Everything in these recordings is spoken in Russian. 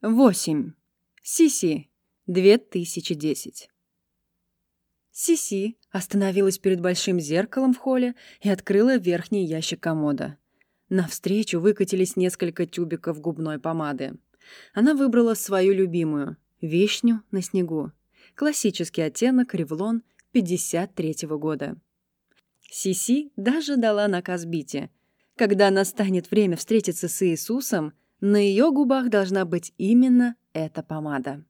8. Сиси. 2010. Сиси остановилась перед большим зеркалом в холле и открыла верхний ящик комода. Навстречу выкатились несколько тюбиков губной помады. Она выбрала свою любимую — вишню на снегу. Классический оттенок ревлон 53-го года. Сиси даже дала наказ Бите. Когда настанет время встретиться с Иисусом, на ее губах должна быть именно эта помада.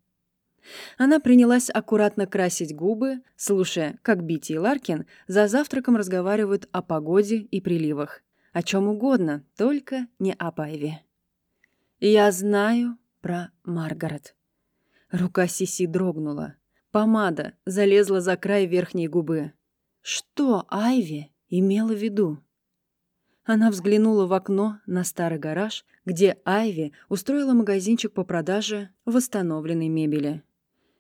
Она принялась аккуратно красить губы, слушая, как Бити и Ларкин за завтраком разговаривают о погоде и приливах. О чем угодно, только не о Пайве. «Я знаю про Маргарет». Рука Сиси дрогнула. Помада залезла за край верхней губы. Что Айви имела в виду? Она взглянула в окно на старый гараж, где Айви устроила магазинчик по продаже восстановленной мебели.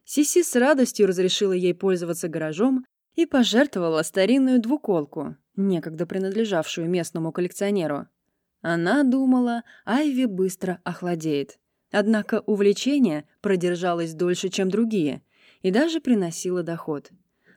Сиси с радостью разрешила ей пользоваться гаражом и пожертвовала старинную двуколку, некогда принадлежавшую местному коллекционеру. Она думала, Айви быстро охладеет. Однако увлечение продержалось дольше, чем другие, и даже приносило доход.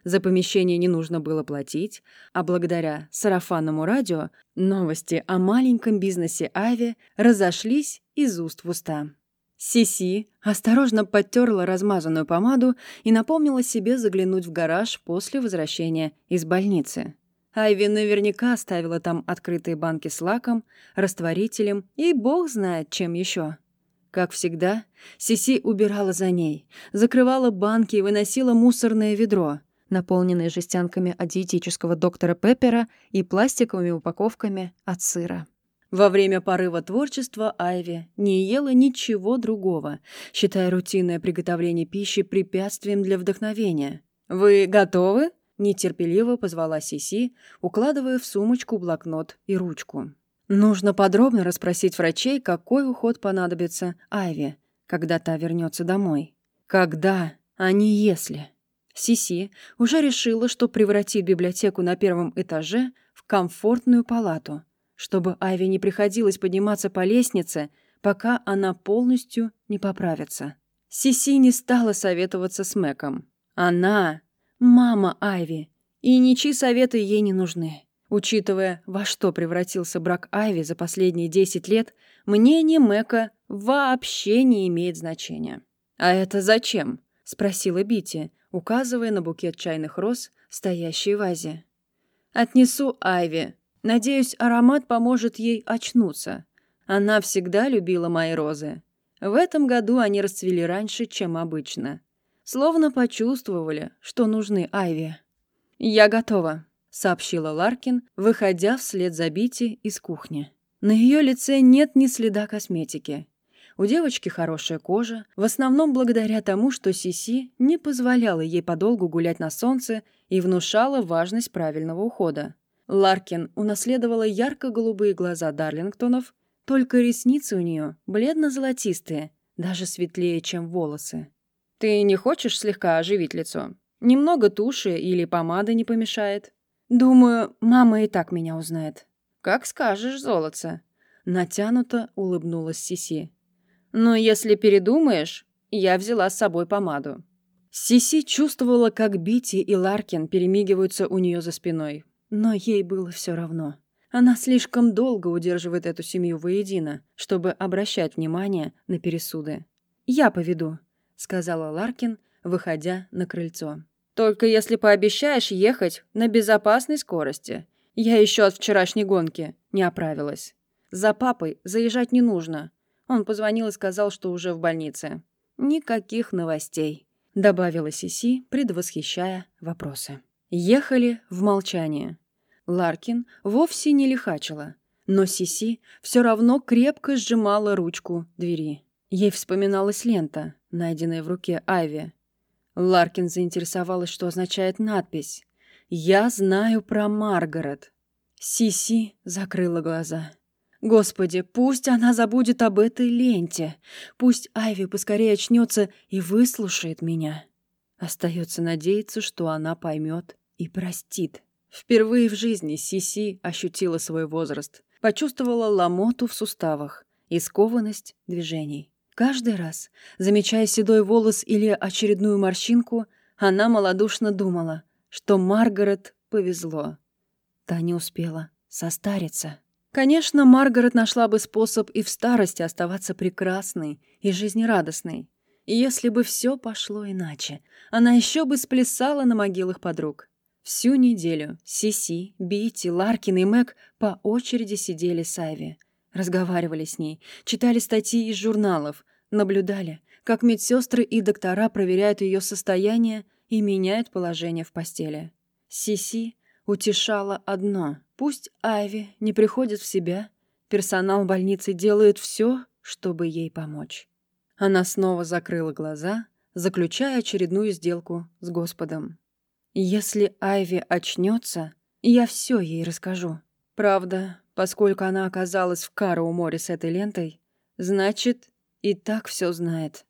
За помещение не нужно было платить, а благодаря сарафанному радио новости о маленьком бизнесе Айви разошлись из уст в уста. Сиси осторожно подтерла размазанную помаду и напомнила себе заглянуть в гараж после возвращения из больницы. Айви наверняка оставила там открытые банки с лаком, растворителем и бог знает чем еще. Как всегда, Сиси убирала за ней, закрывала банки и выносила мусорное ведро, наполненное жестянками от диетического доктора Пеппера и пластиковыми упаковками от сыра. Во время порыва творчества Айви не ела ничего другого, считая рутинное приготовление пищи препятствием для вдохновения. «Вы готовы?» – нетерпеливо позвала Сиси, укладывая в сумочку блокнот и ручку. Нужно подробно расспросить врачей, какой уход понадобится Айве, когда та вернется домой. Когда, а не если. Сиси уже решила, что превратит библиотеку на первом этаже в комфортную палату – чтобы Айве не приходилось подниматься по лестнице, пока она полностью не поправится. Сиси не стала советоваться с Мэком. Она — мама Айви, и ничьи советы ей не нужны. Учитывая, во что превратился брак Айви за последние 10 лет, мнение Мэка вообще не имеет значения. «А это зачем?» — спросила Бити, указывая на букет чайных роз, стоящий в вазе. «Отнесу Айви, Надеюсь, аромат поможет ей очнуться. Она всегда любила мои розы. В этом году они расцвели раньше, чем обычно. Словно почувствовали, что нужны Айви. «Я готова», — сообщила Ларкин, выходя вслед за Бити из кухни. На ее лице нет ни следа косметики. У девочки хорошая кожа, в основном благодаря тому, что Сиси не позволяла ей подолгу гулять на солнце и внушала важность правильного ухода. Ларкин унаследовала ярко-голубые глаза Дарлингтонов, только ресницы у нее бледно-золотистые, даже светлее, чем волосы. «Ты не хочешь слегка оживить лицо? Немного туши или помады не помешает?» «Думаю, мама и так меня узнает». «Как скажешь, золотце». Натянуто улыбнулась Сиси. «Но если передумаешь, я взяла с собой помаду». Сиси чувствовала, как Бити и Ларкин перемигиваются у нее за спиной. Но ей было все равно. Она слишком долго удерживает эту семью воедино, чтобы обращать внимание на пересуды. «Я поведу», — сказала Ларкин, выходя на крыльцо. «Только если пообещаешь ехать на безопасной скорости. Я еще от вчерашней гонки не оправилась. За папой заезжать не нужно. Он позвонил и сказал, что уже в больнице. Никаких новостей», — добавила Сиси, предвосхищая вопросы. Ехали в молчании. Ларкин вовсе не лихачила, но Сиси все равно крепко сжимала ручку двери. Ей вспоминалась лента, найденная в руке Айви. Ларкин заинтересовалась, что означает надпись «Я знаю про Маргарет». Сиси закрыла глаза. Господи, пусть она забудет об этой ленте. Пусть Айви поскорее очнется и выслушает меня. Остается надеяться, что она поймет и простит. Впервые в жизни Сиси ощутила свой возраст, почувствовала ломоту в суставах и скованность движений. Каждый раз, замечая седой волос или очередную морщинку, она малодушно думала, что Маргарет повезло. Та не успела состариться. Конечно, Маргарет нашла бы способ и в старости оставаться прекрасной и жизнерадостной. И если бы все пошло иначе, она еще бы сплясала на могилах подруг. Всю неделю Сиси, Бити, Ларкин и Мэг по очереди сидели с Айви. Разговаривали с ней, читали статьи из журналов, наблюдали, как медсестры и доктора проверяют ее состояние и меняют положение в постели. Сиси утешала одно — пусть Айви не приходит в себя, персонал больницы делает все, чтобы ей помочь. Она снова закрыла глаза, заключая очередную сделку с Господом. «Если Айви очнется, я все ей расскажу. Правда, поскольку она оказалась в Кару море с этой лентой, значит, и так все знает.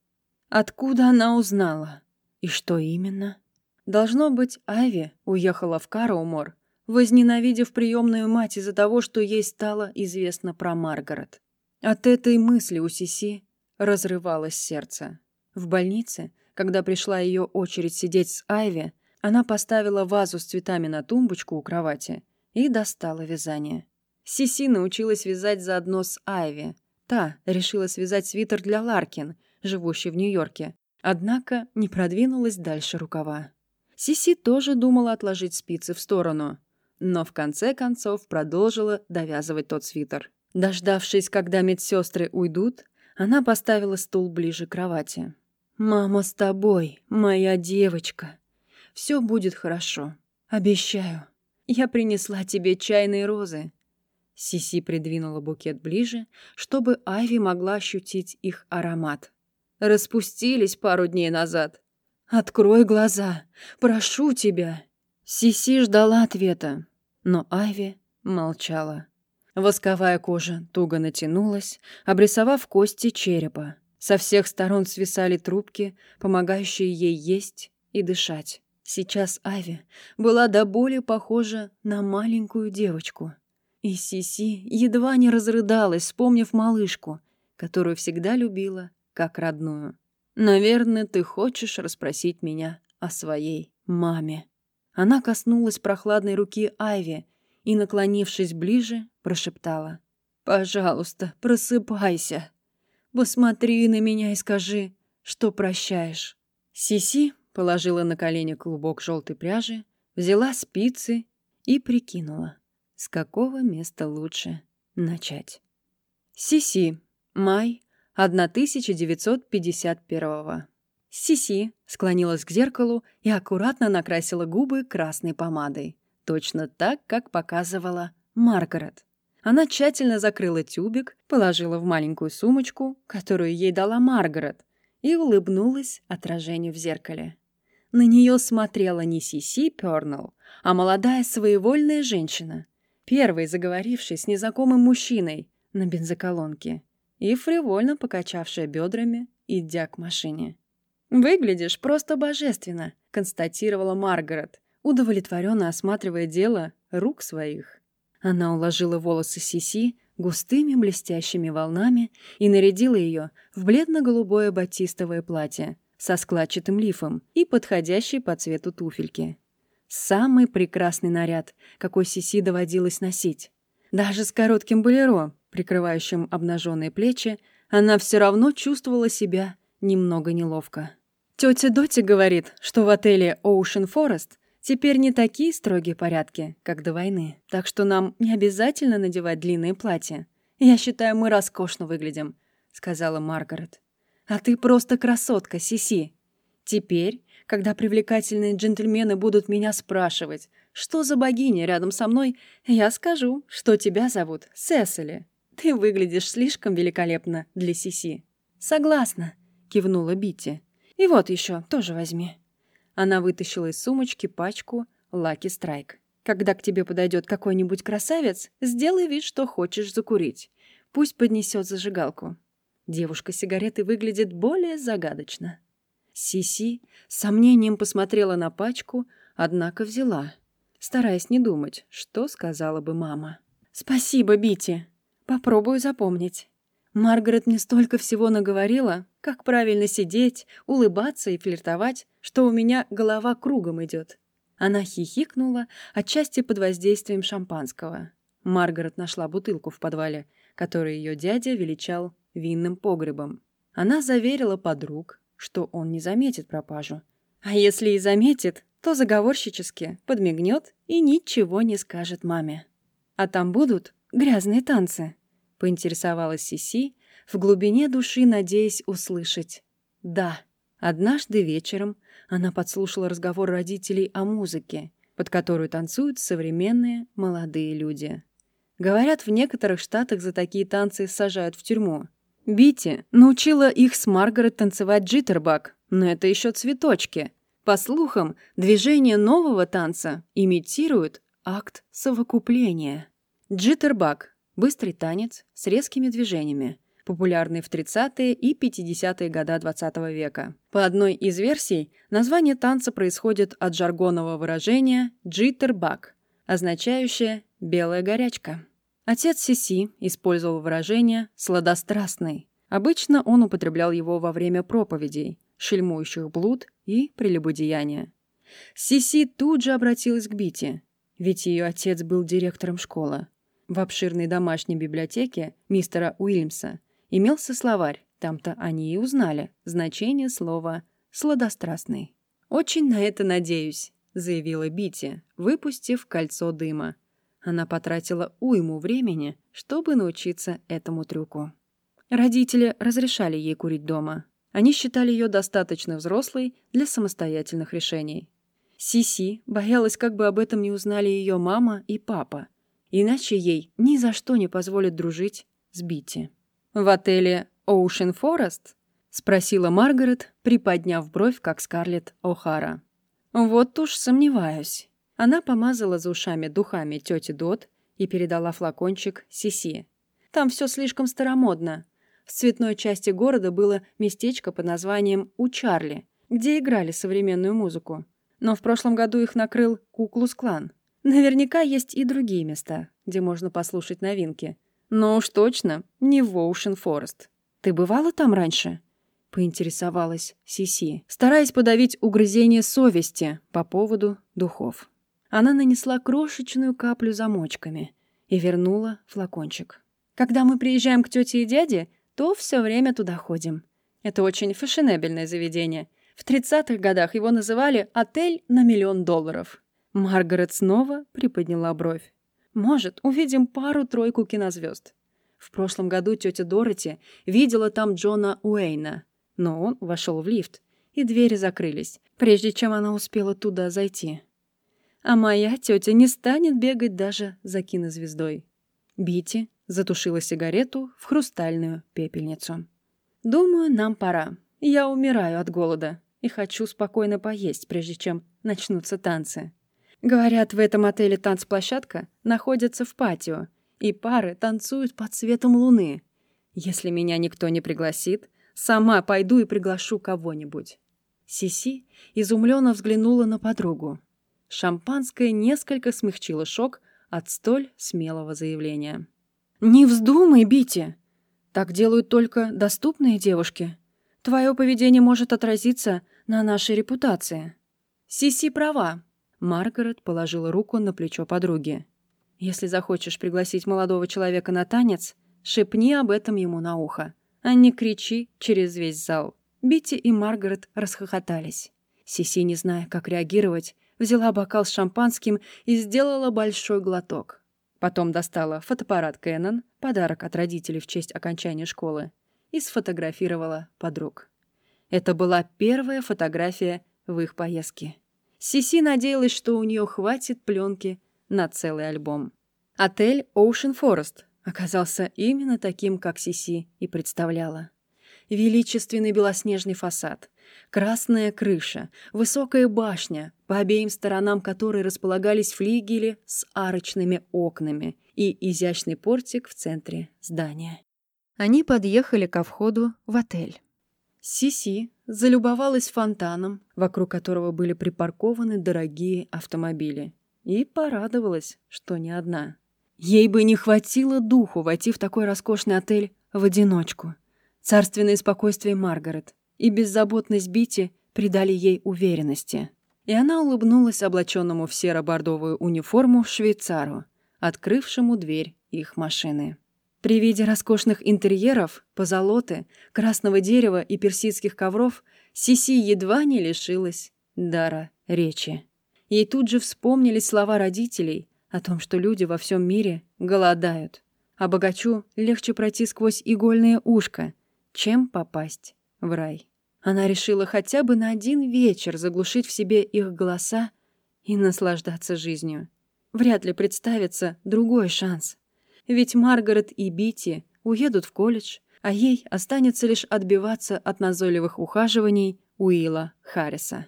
Откуда она узнала? И что именно?» Должно быть, Айви уехала в Караумор, возненавидев приемную мать из-за того, что ей стало известно про Маргарет. От этой мысли у Сиси разрывалось сердце. В больнице, когда пришла ее очередь сидеть с Айви, она поставила вазу с цветами на тумбочку у кровати и достала вязание. Сиси научилась вязать заодно с Айви. Та решила связать свитер для Ларкин, живущей в Нью-Йорке, однако не продвинулась дальше рукава. Сиси тоже думала отложить спицы в сторону, но в конце концов продолжила довязывать тот свитер. Дождавшись, когда медсестры уйдут, она поставила стул ближе к кровати. «Мама с тобой, моя девочка. Все будет хорошо. Обещаю. Я принесла тебе чайные розы». Сиси придвинула букет ближе, чтобы Айви могла ощутить их аромат. Распустились пару дней назад. «Открой глаза! Прошу тебя!» Сиси ждала ответа, но Айви молчала. Восковая кожа туго натянулась, обрисовав кости черепа. Со всех сторон свисали трубки, помогающие ей есть и дышать. Сейчас Айви была до боли похожа на маленькую девочку. И Сиси едва не разрыдалась, вспомнив малышку, которую всегда любила как родную. Наверное, ты хочешь расспросить меня о своей маме. Она коснулась прохладной руки Айви и, наклонившись ближе, прошептала. «Пожалуйста, просыпайся. Посмотри на меня и скажи, что прощаешь». Сиси положила на колени клубок желтой пряжи, взяла спицы и прикинула, с какого места лучше начать. Сиси, май 1951 Сиси склонилась к зеркалу и аккуратно накрасила губы красной помадой. Точно так, как показывала Маргарет. Она тщательно закрыла тюбик, положила в маленькую сумочку, которую ей дала Маргарет, и улыбнулась отражению в зеркале. На нее смотрела не Сиси Пернелл, а молодая своевольная женщина, первой заговорившей с незнакомым мужчиной на бензоколонке и фривольно покачавшая бедрами, идя к машине. «Выглядишь просто божественно», — констатировала Маргарет, удовлетворенно осматривая дело рук своих. Она уложила волосы Сиси густыми блестящими волнами и нарядила ее в бледно-голубое батистовое платье со складчатым лифом и подходящей по цвету туфельки. Самый прекрасный наряд, какой Сиси доводилось носить. Даже с коротким болеро, прикрывающим обнаженные плечи, она все равно чувствовала себя немного неловко. Тетя Доти говорит, что в отеле Ocean Forest теперь не такие строгие порядки, как до войны, так что нам не обязательно надевать длинные платья. Я считаю, мы роскошно выглядим, сказала Маргарет. А ты просто красотка, Сиси. Теперь, когда привлекательные джентльмены будут меня спрашивать, что за богиня рядом со мной, я скажу, что тебя зовут Сесили. Ты выглядишь слишком великолепно для Сиси. Согласна, кивнула Бити. И вот еще, тоже возьми. Она вытащила из сумочки пачку Lucky Strike. Когда к тебе подойдет какой-нибудь красавец, сделай вид, что хочешь закурить. Пусть поднесет зажигалку. Девушка сигареты выглядит более загадочно. Сиси с сомнением посмотрела на пачку, однако взяла, стараясь не думать, что сказала бы мама. «Спасибо, Бити. Попробую запомнить». Маргарет мне столько всего наговорила, как правильно сидеть, улыбаться и флиртовать, что у меня голова кругом идет. Она хихикнула, отчасти под воздействием шампанского. Маргарет нашла бутылку в подвале, которую ее дядя величал винным погребом. Она заверила подруг, что он не заметит пропажу. А если и заметит, то заговорщически подмигнет и ничего не скажет маме. «А там будут грязные танцы?» — поинтересовалась Сиси, в глубине души надеясь услышать «да». Однажды вечером она подслушала разговор родителей о музыке, под которую танцуют современные молодые люди. Говорят, в некоторых штатах за такие танцы сажают в тюрьму. Бити научила их с Маргарет танцевать джиттербак, но это еще цветочки. По слухам, движение нового танца имитирует акт совокупления. Джиттербак – быстрый танец с резкими движениями, популярный в 30-е и 50-е годы XX -го века. По одной из версий, название танца происходит от жаргонного выражения «джиттербак», означающее «белая горячка». Отец Сиси использовал выражение «сладострастный». Обычно он употреблял его во время проповедей, шельмующих блуд и прелюбодеяния. Сиси тут же обратилась к Бити, ведь ее отец был директором школы. В обширной домашней библиотеке мистера Уильямса имелся словарь, там-то они и узнали значение слова «сладострастный». «Очень на это надеюсь», — заявила Бити, выпустив кольцо дыма. Она потратила уйму времени, чтобы научиться этому трюку. Родители разрешали ей курить дома. Они считали ее достаточно взрослой для самостоятельных решений. Сиси боялась, как бы об этом не узнали ее мама и папа, иначе ей ни за что не позволят дружить с Бити. «В отеле Ocean Forest?» — спросила Маргарет, приподняв бровь, как Скарлетт О'Хара. «Вот уж сомневаюсь». Она помазала за ушами духами тети Дот и передала флакончик Сиси. «Там все слишком старомодно. В цветной части города было местечко под названием «У Чарли», где играли современную музыку. Но в прошлом году их накрыл Куклус-клан. Наверняка есть и другие места, где можно послушать новинки. Но уж точно не в Оушен Форест. Ты бывала там раньше?» — поинтересовалась Сиси, стараясь подавить угрызение совести по поводу духов. Она нанесла крошечную каплю замочками и вернула флакончик. «Когда мы приезжаем к тете и дяде, то все время туда ходим. Это очень фешенебельное заведение. В 30-х годах его называли «отель на миллион долларов». Маргарет снова приподняла бровь. «Может, увидим пару-тройку кинозвезд». В прошлом году тетя Дороти видела там Джона Уэйна, но он вошел в лифт, и двери закрылись, прежде чем она успела туда зайти. А моя тетя не станет бегать даже за кинозвездой. Бити затушила сигарету в хрустальную пепельницу. «Думаю, нам пора. Я умираю от голода и хочу спокойно поесть, прежде чем начнутся танцы. Говорят, в этом отеле танцплощадка находится в патио, и пары танцуют под светом луны. Если меня никто не пригласит, сама пойду и приглашу кого-нибудь». Сиси изумленно взглянула на подругу. Шампанское несколько смягчило шок от столь смелого заявления. «Не вздумай, Бити! Так делают только доступные девушки. Твое поведение может отразиться на нашей репутации». «Сиси права», — Маргарет положила руку на плечо подруги. «Если захочешь пригласить молодого человека на танец, шепни об этом ему на ухо, а не кричи через весь зал». Бити и Маргарет расхохотались. Сиси, не зная, как реагировать, взяла бокал с шампанским и сделала большой глоток. Потом достала фотоаппарат Canon, подарок от родителей в честь окончания школы, и сфотографировала подруг. Это была первая фотография в их поездке. Сиси надеялась, что у нее хватит пленки на целый альбом. Отель Ocean Forest оказался именно таким, как Сиси и представляла. Величественный белоснежный фасад, красная крыша, высокая башня, по обеим сторонам которой располагались флигели с арочными окнами и изящный портик в центре здания. Они подъехали ко входу в отель. Сиси залюбовалась фонтаном, вокруг которого были припаркованы дорогие автомобили, и порадовалась, что не одна. Ей бы не хватило духу войти в такой роскошный отель в одиночку. Царственное спокойствие Маргарет и беззаботность Бити придали ей уверенности. И она улыбнулась облаченному в серо-бордовую униформу швейцару, открывшему дверь их машины. При виде роскошных интерьеров, позолоты, красного дерева и персидских ковров Сиси едва не лишилась дара речи. Ей тут же вспомнились слова родителей о том, что люди во всем мире голодают, а богачу легче пройти сквозь игольное ушко, чем попасть в рай. Она решила хотя бы на один вечер заглушить в себе их голоса и наслаждаться жизнью. Вряд ли представится другой шанс. Ведь Маргарет и Бити уедут в колледж, а ей останется лишь отбиваться от назойливых ухаживаний Уилла Харриса.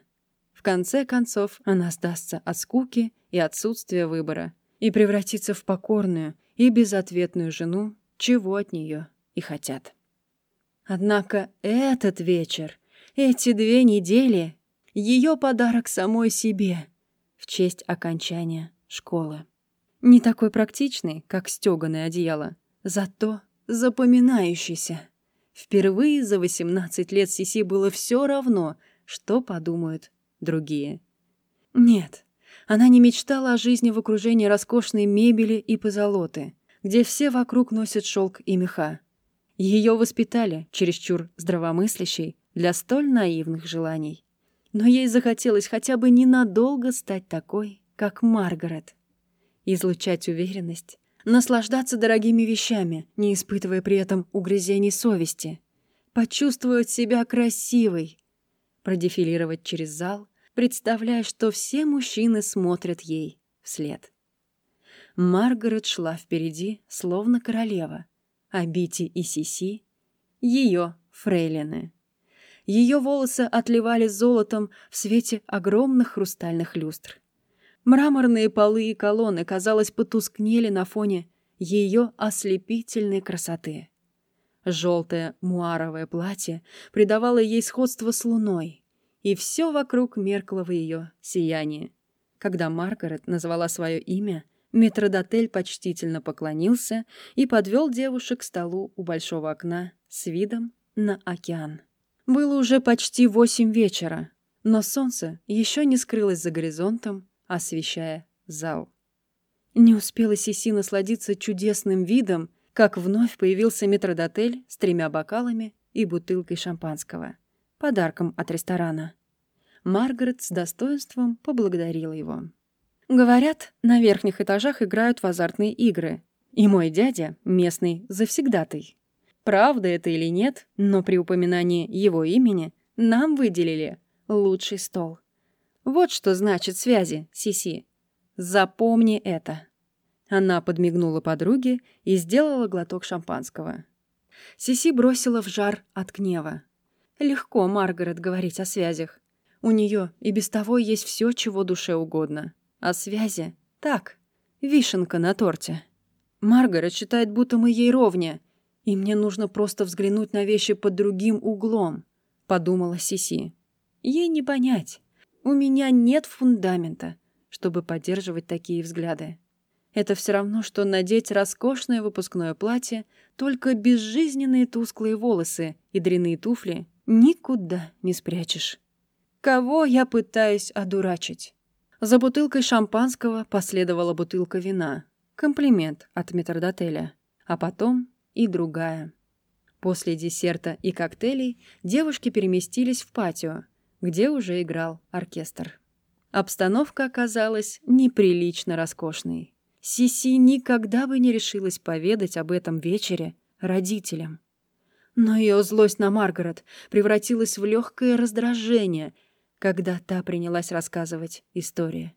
В конце концов, она сдастся от скуки и отсутствия выбора и превратится в покорную и безответную жену, чего от нее и хотят. Однако этот вечер, эти две недели — ее подарок самой себе в честь окончания школы. Не такой практичный, как стёганое одеяло, зато запоминающийся. Впервые за 18 лет Сиси было все равно, что подумают другие. Нет, она не мечтала о жизни в окружении роскошной мебели и позолоты, где все вокруг носят шелк и меха. Ее воспитали, чересчур здравомыслящей, для столь наивных желаний. Но ей захотелось хотя бы ненадолго стать такой, как Маргарет излучать уверенность, наслаждаться дорогими вещами, не испытывая при этом угрызений совести, почувствовать себя красивой, продефилировать через зал, представляя, что все мужчины смотрят ей вслед. Маргарет шла впереди, словно королева, а Бити и Сиси — ее фрейлины. Ее волосы отливали золотом в свете огромных хрустальных люстр. Мраморные полы и колонны, казалось, потускнели на фоне ее ослепительной красоты. Желтое муаровое платье придавало ей сходство с луной, и все вокруг меркло в ее сиянии. Когда Маргарет назвала свое имя, метродотель почтительно поклонился и подвел девушек к столу у большого окна с видом на океан. Было уже почти восемь вечера, но солнце еще не скрылось за горизонтом, освещая зал. Не успела Сиси насладиться чудесным видом, как вновь появился метродотель с тремя бокалами и бутылкой шампанского, подарком от ресторана. Маргарет с достоинством поблагодарила его. Говорят, на верхних этажах играют в азартные игры, и мой дядя — местный завсегдатый. Правда это или нет, но при упоминании его имени нам выделили лучший стол. Вот что значит связи, Сиси. Запомни это. Она подмигнула подруге и сделала глоток шампанского. Сиси бросила в жар от гнева. Легко, Маргарет, говорить о связях. У нее и без того есть все, чего душе угодно. А связи — так, вишенка на торте. Маргарет считает, будто мы ей ровня, и мне нужно просто взглянуть на вещи под другим углом, — подумала Сиси. Ей не понять. У меня нет фундамента, чтобы поддерживать такие взгляды. Это все равно, что надеть роскошное выпускное платье, только безжизненные тусклые волосы и дряные туфли никуда не спрячешь. Кого я пытаюсь одурачить? За бутылкой шампанского последовала бутылка вина. Комплимент от метрдотеля. А потом и другая. После десерта и коктейлей девушки переместились в патио, где уже играл оркестр. Обстановка оказалась неприлично роскошной. Сиси никогда бы не решилась поведать об этом вечере родителям. Но ее злость на Маргарет превратилась в легкое раздражение, когда та принялась рассказывать истории.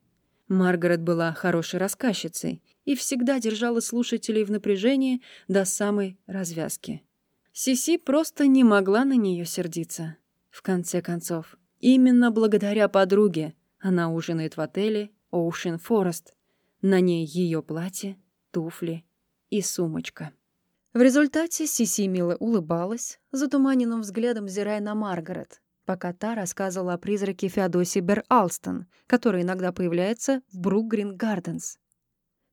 Маргарет была хорошей рассказчицей и всегда держала слушателей в напряжении до самой развязки. Сиси просто не могла на нее сердиться. В конце концов, Именно благодаря подруге она ужинает в отеле Ocean Forest. На ней ее платье, туфли и сумочка. В результате Сиси мило улыбалась, затуманенным взглядом взирая на Маргарет, пока та рассказывала о призраке Феодосии Бер Алстон, который иногда появляется в Брук Грин Гарденс.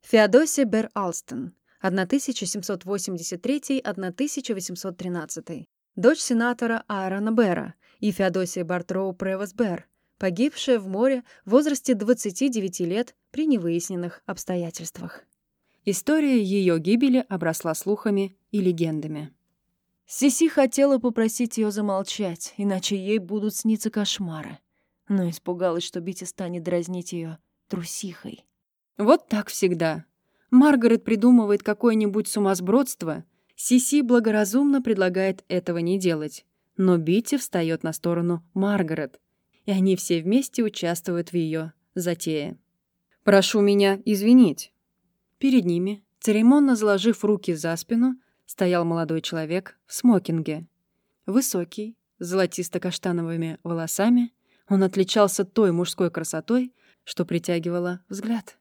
Феодосия Бер Алстон 1783-1813, дочь сенатора Аарона Бера и Феодосия Бартроу Превос Бер, погибшая в море в возрасте 29 лет при невыясненных обстоятельствах. История ее гибели обросла слухами и легендами. Сиси хотела попросить ее замолчать, иначе ей будут сниться кошмары. Но испугалась, что Бити станет дразнить ее трусихой. Вот так всегда. Маргарет придумывает какое-нибудь сумасбродство, Сиси благоразумно предлагает этого не делать. Но Бити встает на сторону Маргарет, и они все вместе участвуют в ее затее. «Прошу меня извинить», Перед ними, церемонно заложив руки за спину, стоял молодой человек в смокинге. Высокий, с золотисто-каштановыми волосами, он отличался той мужской красотой, что притягивала взгляд.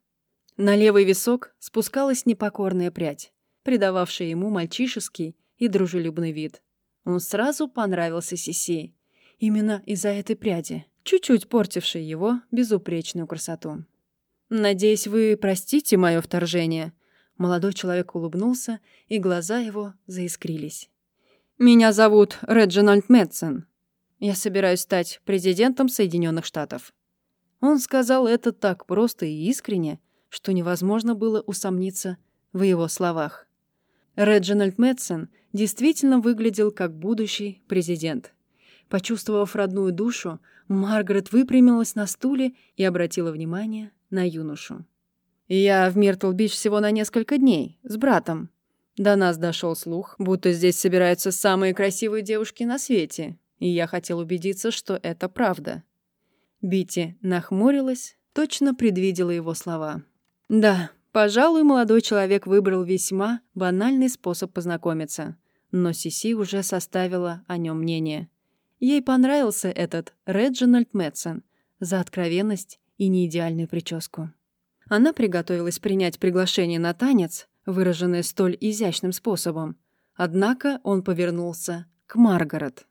На левый висок спускалась непокорная прядь, придававшая ему мальчишеский и дружелюбный вид. Он сразу понравился Сиси. Именно из-за этой пряди, чуть-чуть портившей его безупречную красоту. «Надеюсь, вы простите мое вторжение». Молодой человек улыбнулся, и глаза его заискрились. «Меня зовут Реджинальд Мэтсон. Я собираюсь стать президентом Соединенных Штатов». Он сказал это так просто и искренне, что невозможно было усомниться в его словах. Реджинальд Мэтсон действительно выглядел как будущий президент. Почувствовав родную душу, Маргарет выпрямилась на стуле и обратила внимание на юношу. «Я в Миртл-Бич всего на несколько дней, с братом. До нас дошел слух, будто здесь собираются самые красивые девушки на свете, и я хотел убедиться, что это правда». Бити нахмурилась, точно предвидела его слова. «Да, пожалуй, молодой человек выбрал весьма банальный способ познакомиться, но Сиси уже составила о нем мнение. Ей понравился этот Реджинальд Мэтсон за откровенность и неидеальную прическу. Она приготовилась принять приглашение на танец, выраженное столь изящным способом. Однако он повернулся к Маргарет.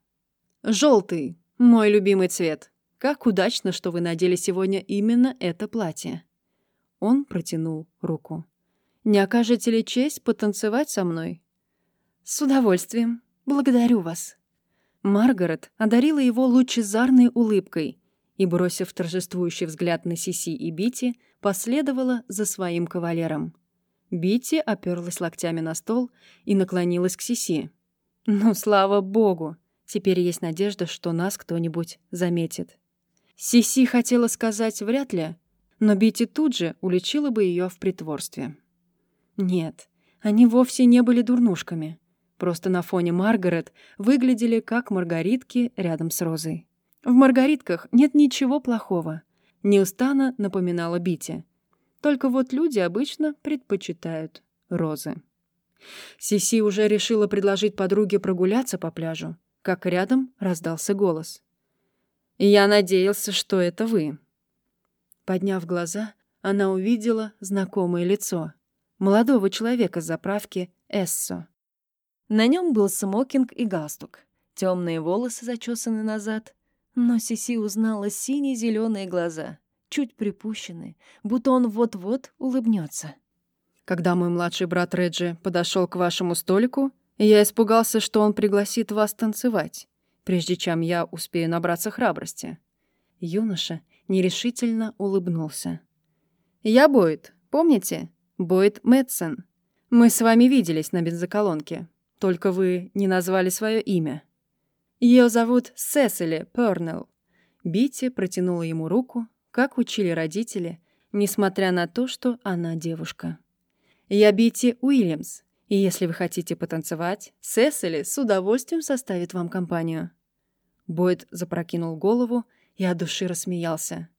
«Желтый, мой любимый цвет. Как удачно, что вы надели сегодня именно это платье». Он протянул руку. «Не окажете ли честь потанцевать со мной?» «С удовольствием. Благодарю вас». Маргарет одарила его лучезарной улыбкой, и, бросив торжествующий взгляд на Сиси и Бити, последовала за своим кавалером. Бити оперлась локтями на стол и наклонилась к Сиси. «Ну, слава богу! Теперь есть надежда, что нас кто-нибудь заметит». Сиси хотела сказать «вряд ли», но Бити тут же уличила бы ее в притворстве. Нет, они вовсе не были дурнушками. Просто на фоне Маргарет выглядели как маргаритки рядом с Розой. В маргаритках нет ничего плохого. Неустанно напоминала Бити. Только вот люди обычно предпочитают розы. Сиси уже решила предложить подруге прогуляться по пляжу, как рядом раздался голос. «Я надеялся, что это вы». Подняв глаза, она увидела знакомое лицо. Молодого человека с заправки «Эссо». На нем был смокинг и галстук. Темные волосы зачесаны назад, но Сиси узнала сине-зеленые глаза, чуть припущенные, будто он вот-вот улыбнется. Когда мой младший брат Реджи подошел к вашему столику, я испугался, что он пригласит вас танцевать, прежде чем я успею набраться храбрости. Юноша нерешительно улыбнулся. «Я Бойд, помните? Бойд Мэтсон. Мы с вами виделись на бензоколонке, только вы не назвали свое имя». Ее зовут Сесили Пернелл. Бити протянула ему руку, как учили родители, несмотря на то, что она девушка. «Я Бити Уильямс, и если вы хотите потанцевать, Сесили с удовольствием составит вам компанию». Бойд запрокинул голову и от души рассмеялся.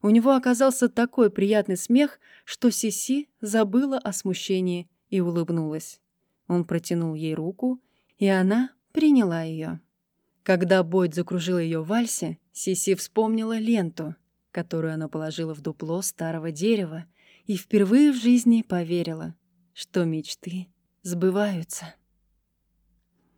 У него оказался такой приятный смех, что Сиси забыла о смущении и улыбнулась. Он протянул ей руку, и она приняла ее. Когда Бойд закружил ее в вальсе, Сиси вспомнила ленту, которую она положила в дупло старого дерева, и впервые в жизни поверила, что мечты сбываются.